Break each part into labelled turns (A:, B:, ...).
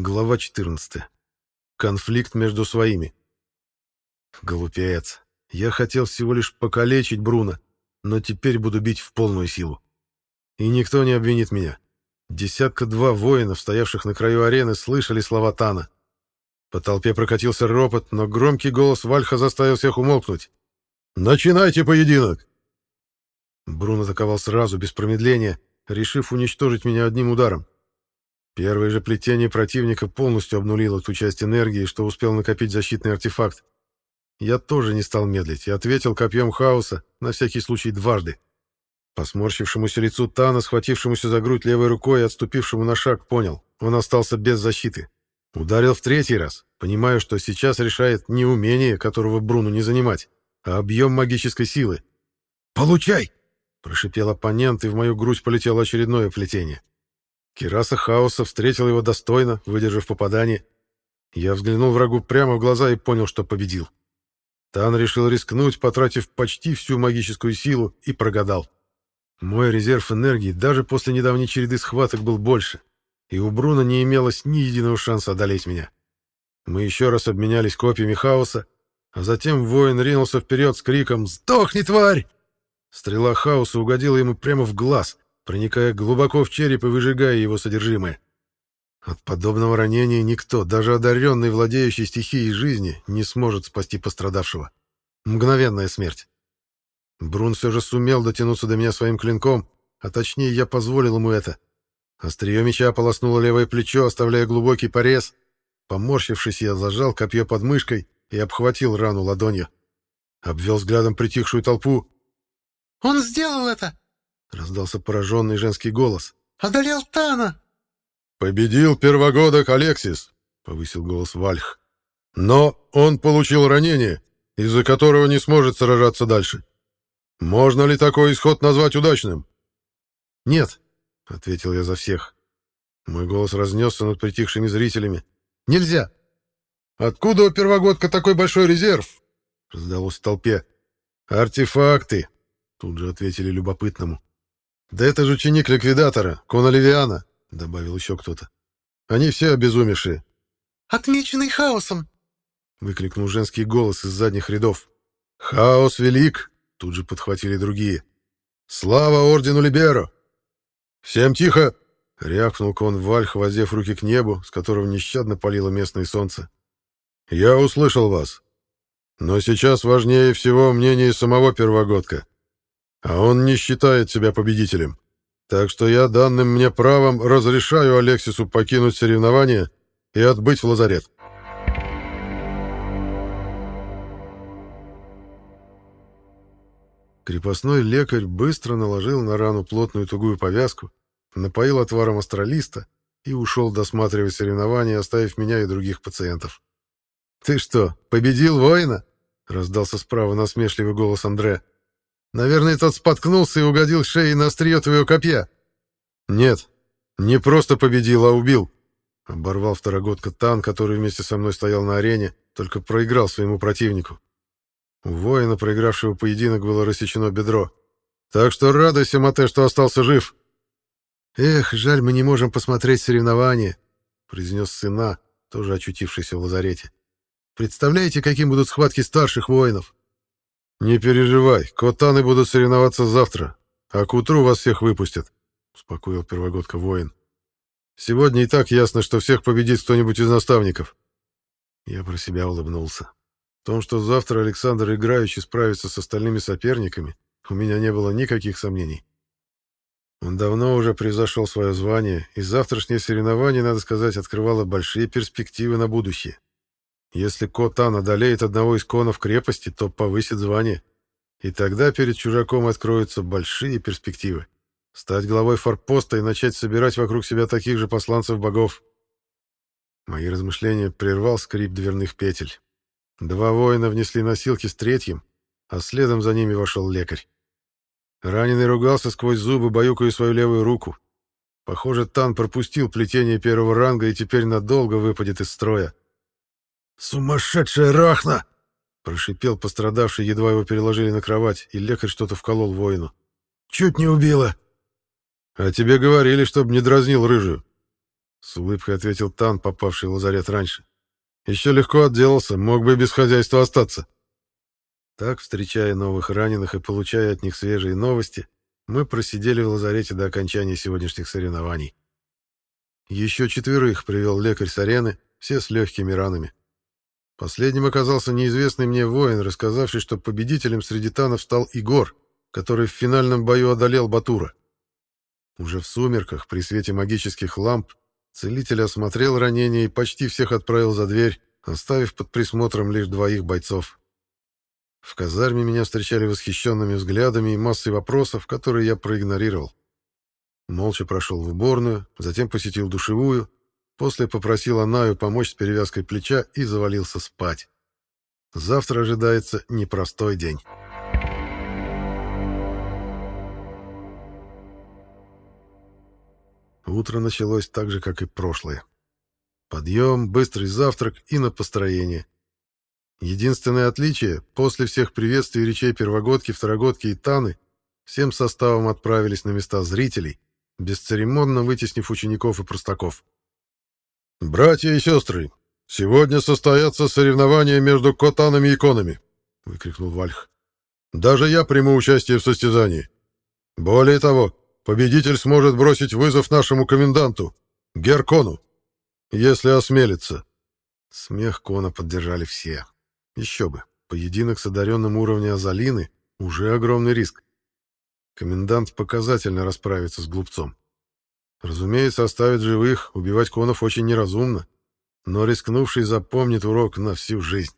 A: Глава 14. Конфликт между своими. Глупец. Я хотел всего лишь покалечить Бруно, но теперь буду бить в полную силу. И никто не обвинит меня. Десятка-два воинов, стоявших на краю арены, слышали слова Тана. По толпе прокатился ропот, но громкий голос Вальха заставил всех умолкнуть. «Начинайте поединок!» Брун атаковал сразу, без промедления, решив уничтожить меня одним ударом. Первое же плетение противника полностью обнулило ту часть энергии, что успел накопить защитный артефакт. Я тоже не стал медлить и ответил копьем хаоса, на всякий случай дважды. По сморщившемуся лицу Тана, схватившемуся за грудь левой рукой и отступившему на шаг, понял, он остался без защиты. Ударил в третий раз, понимая, что сейчас решает не умение, которого Бруну не занимать, а объем магической силы. «Получай!» — прошипел оппонент, и в мою грудь полетело очередное плетение. Кираса Хаоса встретил его достойно, выдержав попадание. Я взглянул врагу прямо в глаза и понял, что победил. Тан решил рискнуть, потратив почти всю магическую силу, и прогадал. Мой резерв энергии даже после недавней череды схваток был больше, и у Бруна не имелось ни единого шанса одолеть меня. Мы еще раз обменялись копьями хаоса, а затем воин ринулся вперед с криком «Сдохни, тварь!». Стрела хаоса угодила ему прямо в глаз, проникая глубоко в череп и выжигая его содержимое. От подобного ранения никто, даже одаренный, владеющий стихией жизни, не сможет спасти пострадавшего. Мгновенная смерть. Брун все же сумел дотянуться до меня своим клинком, а точнее я позволил ему это. Острие меча полоснуло левое плечо, оставляя глубокий порез. Поморщившись, я зажал копье под мышкой и обхватил рану ладонью. Обвел взглядом притихшую толпу.
B: «Он сделал это!»
A: — раздался пораженный женский голос.
B: «Одолел Тана!»
C: «Победил первогодок Алексис!» — повысил голос Вальх. «Но он получил ранение, из-за которого не сможет сражаться дальше. Можно ли такой исход назвать удачным?»
A: «Нет», — ответил я за всех. Мой голос разнесся над притихшими зрителями. «Нельзя!»
C: «Откуда у первогодка такой большой резерв?»
A: — раздалось в толпе. «Артефакты!» — тут же ответили любопытному. «Да это же ученик ликвидатора, Кона Левиана», — добавил еще кто-то. «Они все обезумевшие».
B: «Отмеченный хаосом!»
A: — выкликнул женский голос из задних рядов. «Хаос велик!» — тут же подхватили другие. «Слава Ордену Либеро!»
C: «Всем тихо!»
A: — рявкнул кон Вальх, воздев руки к небу, с которого нещадно палило местное солнце.
C: «Я услышал вас. Но сейчас важнее всего мнение самого первогодка. А он не считает себя победителем. Так что я данным мне правом разрешаю Алексису покинуть соревнования и отбыть в лазарет.
A: Крепостной лекарь быстро наложил на рану плотную тугую повязку, напоил отваром астралиста и ушел досматривать соревнования, оставив меня и других пациентов. «Ты что, победил воина?» — раздался справа насмешливый голос Андре. Наверное, тот споткнулся и угодил шеей на острие твоего копья.
C: Нет, не просто победил, а убил. Оборвал второгодка Тан, который вместе со мной стоял на арене, только проиграл своему противнику. У воина, проигравшего поединок, было рассечено бедро. Так что радуйся, Мате, что остался жив.
A: Эх, жаль, мы не можем посмотреть соревнования, произнес сына, тоже очутившийся в лазарете. Представляете, каким будут схватки старших воинов?
C: «Не переживай, котаны будут соревноваться завтра, а к утру вас всех выпустят», — успокоил первогодка воин. «Сегодня и так ясно, что всех победит кто-нибудь из наставников».
A: Я про себя улыбнулся. В том, что завтра Александр играючи справится с остальными соперниками, у меня не было никаких сомнений. Он давно уже превзошел свое звание, и завтрашнее соревнование, надо сказать, открывало большие перспективы на будущее. Если Котан одолеет одного из конов крепости, то повысит звание. И тогда перед чужаком откроются большие перспективы. Стать главой форпоста и начать собирать вокруг себя таких же посланцев богов. Мои размышления прервал скрип дверных петель. Два воина внесли носилки с третьим, а следом за ними вошел лекарь. Раненый ругался сквозь зубы, баюкая свою левую руку. Похоже, Тан пропустил плетение первого ранга и теперь надолго выпадет из строя.
C: «Сумасшедшая рахна!»
A: — прошипел пострадавший, едва его переложили на кровать, и лекарь что-то вколол воину.
C: «Чуть не убила!»
A: «А тебе говорили, чтобы не дразнил рыжую!» — с улыбкой ответил Тан, попавший в лазарет раньше. «Еще легко отделался, мог бы без хозяйства остаться». Так, встречая новых раненых и получая от них свежие новости, мы просидели в лазарете до окончания сегодняшних соревнований. Еще четверых привел лекарь с арены, все с легкими ранами. Последним оказался неизвестный мне воин, рассказавший, что победителем среди танов стал Игор, который в финальном бою одолел Батура. Уже в сумерках, при свете магических ламп, целитель осмотрел ранения и почти всех отправил за дверь, оставив под присмотром лишь двоих бойцов. В казарме меня встречали восхищенными взглядами и массой вопросов, которые я проигнорировал. Молча прошел в уборную, затем посетил душевую, после попросил Анаю помочь с перевязкой плеча и завалился спать. Завтра ожидается непростой день. Утро началось так же, как и прошлое. Подъем, быстрый завтрак и на построение. Единственное отличие — после всех приветствий речей первогодки, второгодки и Таны всем составом отправились на места зрителей, бесцеремонно вытеснив учеников и простаков. «Братья и сестры, сегодня состоятся соревнования между котанами и конами», — выкрикнул Вальх. «Даже я приму участие в состязании. Более того, Победитель сможет бросить вызов нашему коменданту, Геркону, если осмелится. Смех Кона поддержали все. Еще бы, поединок с одаренным уровня Азалины — уже огромный риск. Комендант показательно расправится с глупцом. Разумеется, оставить живых, убивать конов очень неразумно, но рискнувший запомнит урок на всю жизнь.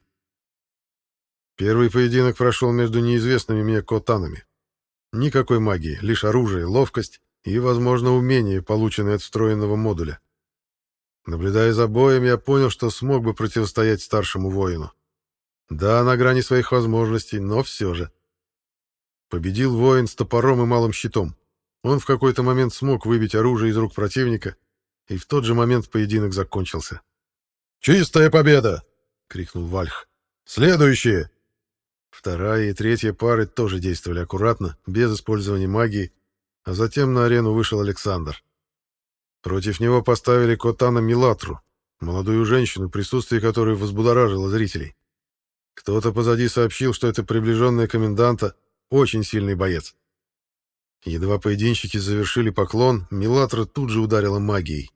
A: Первый поединок прошел между неизвестными мне котанами. Никакой магии, лишь оружие, ловкость и, возможно, умение, полученное от встроенного модуля. Наблюдая за боем, я понял, что смог бы противостоять старшему воину. Да, на грани своих возможностей, но все же. Победил воин с топором и малым щитом. Он в какой-то момент смог выбить оружие из рук противника, и в тот же момент поединок закончился. «Чистая победа!» — крикнул Вальх. «Следующие!» Вторая и третья пары тоже действовали аккуратно, без использования магии, а затем на арену вышел Александр. Против него поставили Котана Милатру, молодую женщину, присутствие которой возбудоражило зрителей. Кто-то позади сообщил, что это приближенная коменданта, очень сильный боец. Едва поединщики завершили поклон, Милатра тут же ударила магией.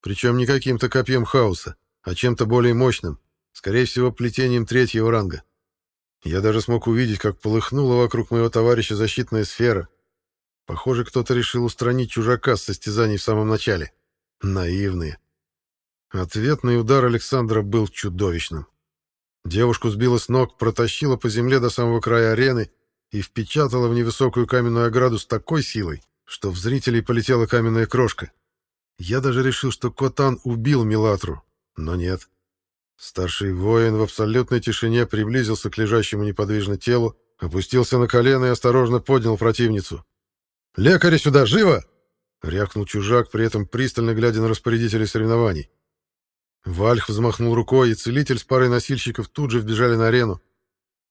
A: Причем не каким-то копьем хаоса, а чем-то более мощным, скорее всего, плетением третьего ранга. Я даже смог увидеть, как полыхнула вокруг моего товарища защитная сфера. Похоже, кто-то решил устранить чужака с состязаний в самом начале. Наивные. Ответный удар Александра был чудовищным. Девушку сбила с ног, протащила по земле до самого края арены и впечатала в невысокую каменную ограду с такой силой, что в зрителей полетела каменная крошка. Я даже решил, что Котан убил Милатру, но нет. Старший воин в абсолютной тишине приблизился к лежащему неподвижно телу, опустился на колено и осторожно поднял противницу. «Лекаря сюда, живо!» — рявкнул чужак, при этом пристально глядя на распорядителей соревнований. Вальх взмахнул рукой, и целитель с парой носильщиков тут же вбежали на арену.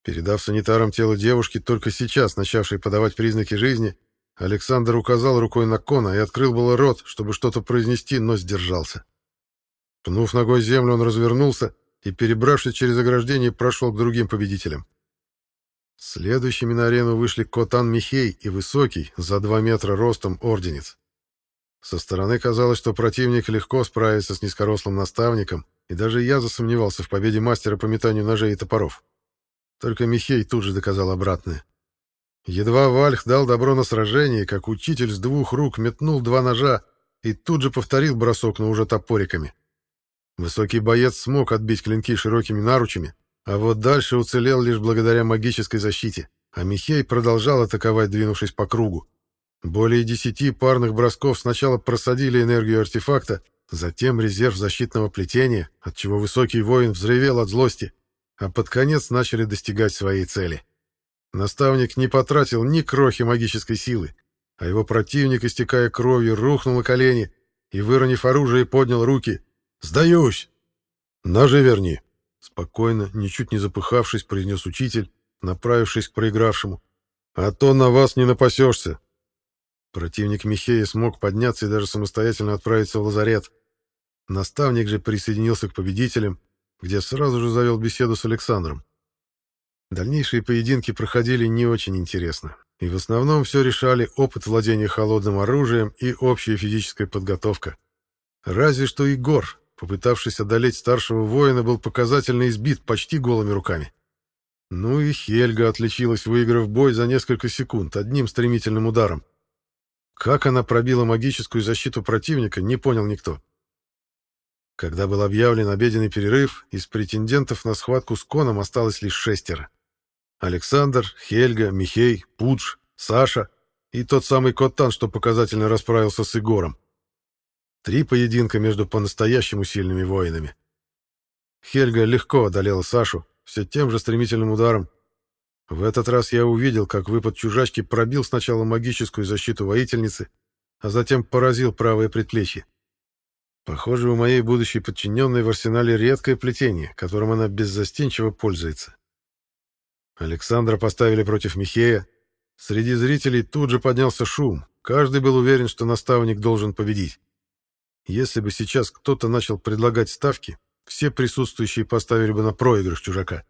A: Передав санитарам тело девушки, только сейчас начавшей подавать признаки жизни, Александр указал рукой на Кона и открыл было рот, чтобы что-то произнести, но сдержался. Пнув ногой землю, он развернулся и, перебравшись через ограждение, прошел к другим победителям. Следующими на арену вышли Котан Михей и Высокий, за два метра ростом, орденец. Со стороны казалось, что противник легко справится с низкорослым наставником, и даже я засомневался в победе мастера по метанию ножей и топоров. Только Михей тут же доказал обратное. Едва Вальх дал добро на сражение, как учитель с двух рук метнул два ножа и тут же повторил бросок, но уже топориками. Высокий боец смог отбить клинки широкими наручами, а вот дальше уцелел лишь благодаря магической защите, а Михей продолжал атаковать, двинувшись по кругу. Более десяти парных бросков сначала просадили энергию артефакта, затем резерв защитного плетения, отчего высокий воин взревел от злости, а под конец начали достигать своей цели. Наставник не потратил ни крохи магической силы, а его противник, истекая кровью, рухнул на колени и, выронив оружие, поднял руки — «Сдаюсь!» «Ножи верни!» Спокойно, ничуть не запыхавшись, произнес учитель, направившись к проигравшему. «А то на вас не напасешься!» Противник Михея смог подняться и даже самостоятельно отправиться в лазарет. наставник же присоединился к победителям, где сразу же завел беседу с Александром. Дальнейшие поединки проходили не очень интересно, и в основном все решали опыт владения холодным оружием и общая физическая подготовка. Разве что Егор, попытавшись одолеть старшего воина, был показательно избит почти голыми руками. Ну и Хельга отличилась, выиграв бой за несколько секунд одним стремительным ударом. Как она пробила магическую защиту противника, не понял никто. Когда был объявлен обеденный перерыв, из претендентов на схватку с Коном осталось лишь шестеро. Александр, Хельга, Михей, Пудж, Саша и тот самый Коттан, что показательно расправился с Егором. Три поединка между по-настоящему сильными воинами. Хельга легко одолела Сашу, все тем же стремительным ударом. В этот раз я увидел, как выпад чужачки пробил сначала магическую защиту воительницы, а затем поразил правое предплечье. Похоже, у моей будущей подчиненной в арсенале редкое плетение, которым она беззастенчиво пользуется. Александра поставили против Михея. Среди зрителей тут же поднялся шум. Каждый был уверен, что наставник должен победить. Если бы сейчас кто-то начал предлагать ставки, все присутствующие поставили бы на проигрыш чужака.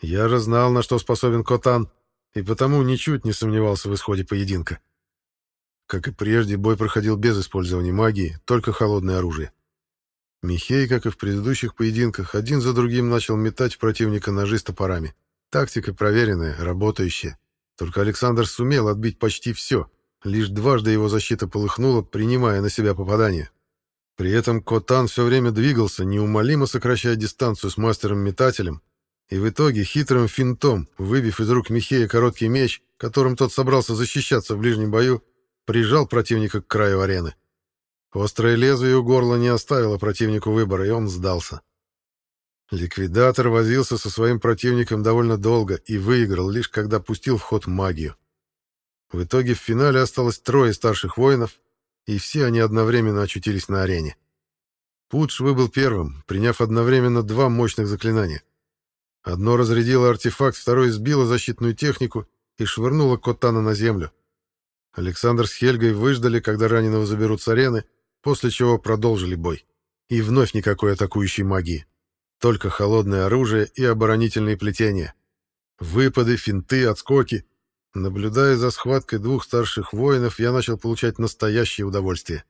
A: Я же знал, на что способен Котан, и потому ничуть не сомневался в исходе поединка. Как и прежде, бой проходил без использования магии, только холодное оружие. Михей, как и в предыдущих поединках, один за другим начал метать противника ножи с топорами. Тактика проверенная, работающая. Только Александр сумел отбить почти все. Лишь дважды его защита полыхнула, принимая на себя попадание. При этом Котан все время двигался, неумолимо сокращая дистанцию с мастером-метателем, и в итоге хитрым финтом, выбив из рук Михея короткий меч, которым тот собрался защищаться в ближнем бою, прижал противника к краю арены. Острое лезвие у горла не оставило противнику выбора, и он сдался. Ликвидатор возился со своим противником довольно долго и выиграл, лишь когда пустил в ход магию. В итоге в финале осталось трое старших воинов, и все они одновременно очутились на арене. Пудж выбыл первым, приняв одновременно два мощных заклинания. Одно разрядило артефакт, второе сбило защитную технику и швырнуло Котана на землю. Александр с Хельгой выждали, когда раненого заберут с арены, после чего продолжили бой. И вновь никакой атакующей магии. Только холодное оружие и оборонительные плетения. Выпады, финты, отскоки. Наблюдая за схваткой двух старших воинов, я начал получать настоящее удовольствие.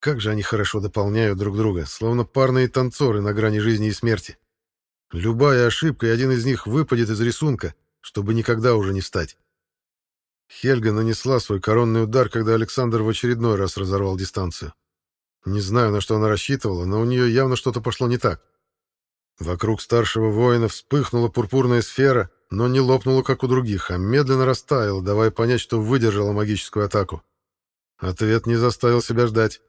A: Как же они хорошо дополняют друг друга, словно парные танцоры на грани жизни и смерти. Любая ошибка, и один из них выпадет из рисунка, чтобы никогда уже не встать. Хельга нанесла свой коронный удар, когда Александр в очередной раз разорвал дистанцию. Не знаю, на что она рассчитывала, но у нее явно что-то пошло не так. Вокруг старшего воина вспыхнула пурпурная сфера, но не лопнула, как у других, а медленно растаяла, давая понять, что выдержала магическую атаку. Ответ не заставил себя ждать.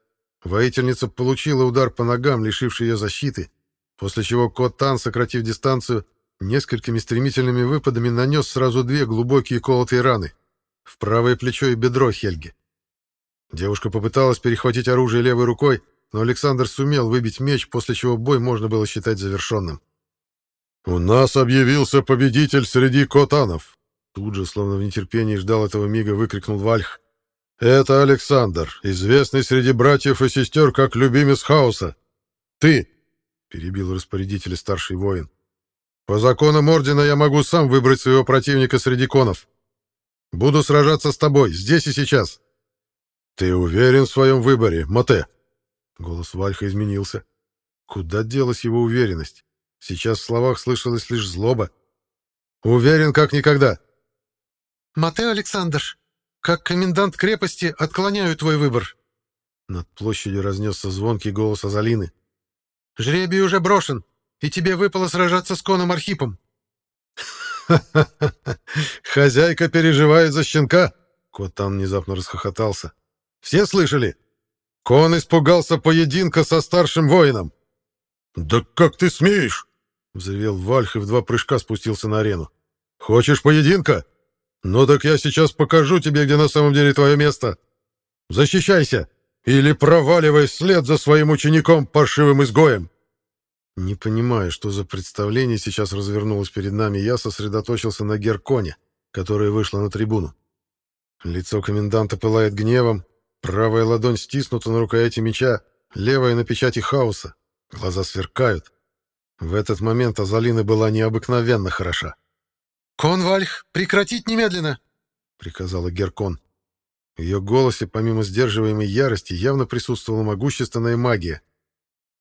A: Воительница получила удар по ногам, лишивший ее защиты, после чего Котан, сократив дистанцию, несколькими стремительными выпадами нанес сразу две глубокие колотые раны в правое плечо и бедро Хельги. Девушка попыталась перехватить оружие левой рукой, но Александр сумел выбить меч, после чего бой можно было считать завершенным.
C: «У нас объявился победитель среди котанов!» Тут же, словно в нетерпении ждал этого мига, выкрикнул Вальх. «Это Александр, известный среди братьев и сестер как любимец хаоса. Ты!» — перебил распорядителя старший воин. «По законам Ордена я могу сам выбрать своего противника среди конов. Буду сражаться с тобой, здесь и сейчас». «Ты уверен в своем выборе, Моте?» Голос Вальха изменился. Куда делась его уверенность? Сейчас в словах слышалась лишь злоба. «Уверен, как никогда!»
B: «Матео Александр, как комендант крепости отклоняю твой выбор!»
A: Над площадью разнесся звонкий голос Азалины.
B: «Жребий уже брошен, и тебе выпало сражаться с коном Архипом!»
C: Хозяйка переживает за щенка!» Котан внезапно расхохотался. «Все слышали? Кон испугался поединка со старшим воином. «Да как ты смеешь?» — взревел Вальх и в два прыжка спустился на арену. «Хочешь поединка? Ну так я сейчас покажу тебе, где на самом деле твое место. Защищайся или проваливай вслед за своим учеником, паршивым изгоем!»
A: Не понимая, что за представление сейчас развернулось перед нами, я сосредоточился на Герконе, которая вышла на трибуну. Лицо коменданта пылает гневом, Правая ладонь стиснута на рукояти меча, левая на печати хаоса. Глаза сверкают. В этот момент Азалина была необыкновенно хороша.
B: «Конвальх, прекратить немедленно!»
A: — приказала Геркон. В ее голосе, помимо сдерживаемой ярости, явно присутствовала могущественная магия.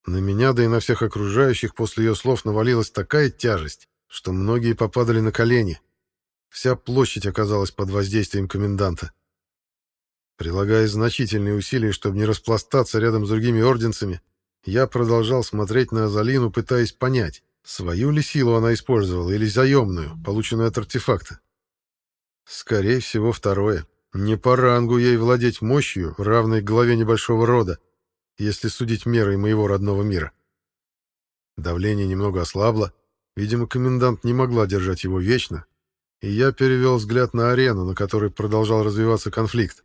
A: На меня, да и на всех окружающих после ее слов навалилась такая тяжесть, что многие попадали на колени. Вся площадь оказалась под воздействием коменданта. Прилагая значительные усилия, чтобы не распластаться рядом с другими орденцами, я продолжал смотреть на Азалину, пытаясь понять, свою ли силу она использовала или заемную, полученную от артефакта. Скорее всего, второе. Не по рангу ей владеть мощью, равной главе небольшого рода, если судить мерой моего родного мира. Давление немного ослабло, видимо, комендант не могла держать его вечно, и я перевел взгляд на арену, на которой продолжал развиваться конфликт.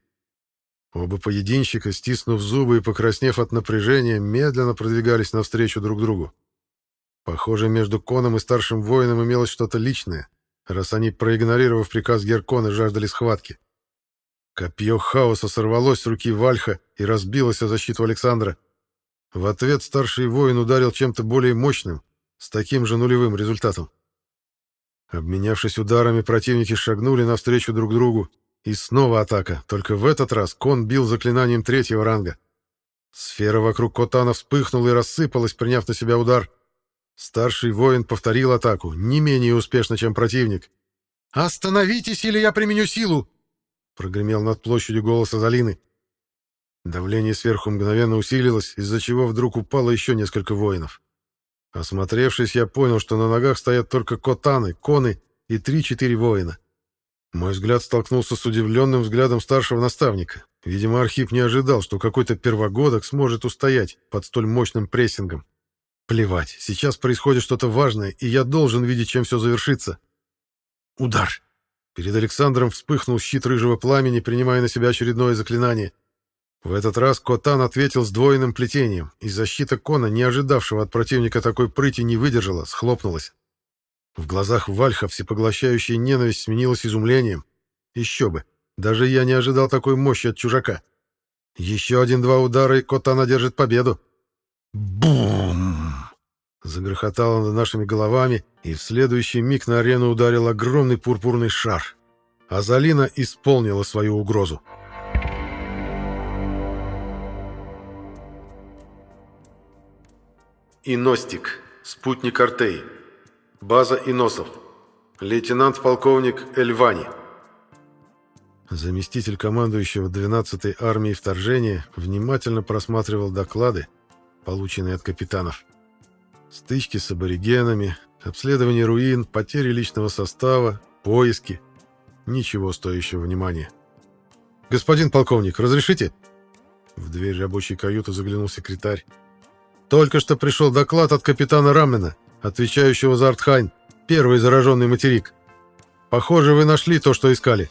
A: Оба поединщика, стиснув зубы и покраснев от напряжения, медленно продвигались навстречу друг другу. Похоже, между Коном и старшим воином имелось что-то личное, раз они, проигнорировав приказ Геркона, жаждали схватки. Копье хаоса сорвалось с руки Вальха и разбилось о защиту Александра. В ответ старший воин ударил чем-то более мощным, с таким же нулевым результатом. Обменявшись ударами, противники шагнули навстречу друг другу, и снова атака, только в этот раз кон бил заклинанием третьего ранга. Сфера вокруг Котана вспыхнула и рассыпалась, приняв на себя удар. Старший воин повторил атаку, не менее успешно, чем противник.
B: «Остановитесь, или я применю силу!»
A: Прогремел над площадью голос Азалины. Давление сверху мгновенно усилилось, из-за чего вдруг упало еще несколько воинов. Осмотревшись, я понял, что на ногах стоят только котаны, коны и три-четыре воина. Мой взгляд столкнулся с удивленным взглядом старшего наставника. Видимо, Архип не ожидал, что какой-то первогодок сможет устоять под столь мощным прессингом. Плевать, сейчас происходит что-то важное, и я должен видеть, чем все завершится. Удар! Перед Александром вспыхнул щит рыжего пламени, принимая на себя очередное заклинание. В этот раз Котан ответил сдвоенным плетением, и защита Кона, не ожидавшего от противника такой прыти, не выдержала, схлопнулась. В глазах Вальха всепоглощающая ненависть сменилась изумлением. Еще бы, даже я не ожидал такой мощи от чужака. Еще один-два удара, и Котан одержит победу. Бум! Загрохотало над нашими головами, и в следующий миг на арену ударил огромный пурпурный шар. Азалина исполнила свою угрозу. Иностик. Спутник Артей. База Иносов. Лейтенант-полковник Эльвани. Заместитель командующего 12-й армией вторжения внимательно просматривал доклады, полученные от капитанов. Стычки с аборигенами, обследование руин, потери личного состава, поиски. Ничего стоящего внимания. «Господин полковник, разрешите?» В дверь рабочей каюты заглянул секретарь. «Только что пришел доклад от капитана Рамена, отвечающего за Артхайн, первый зараженный материк. Похоже, вы нашли то, что искали».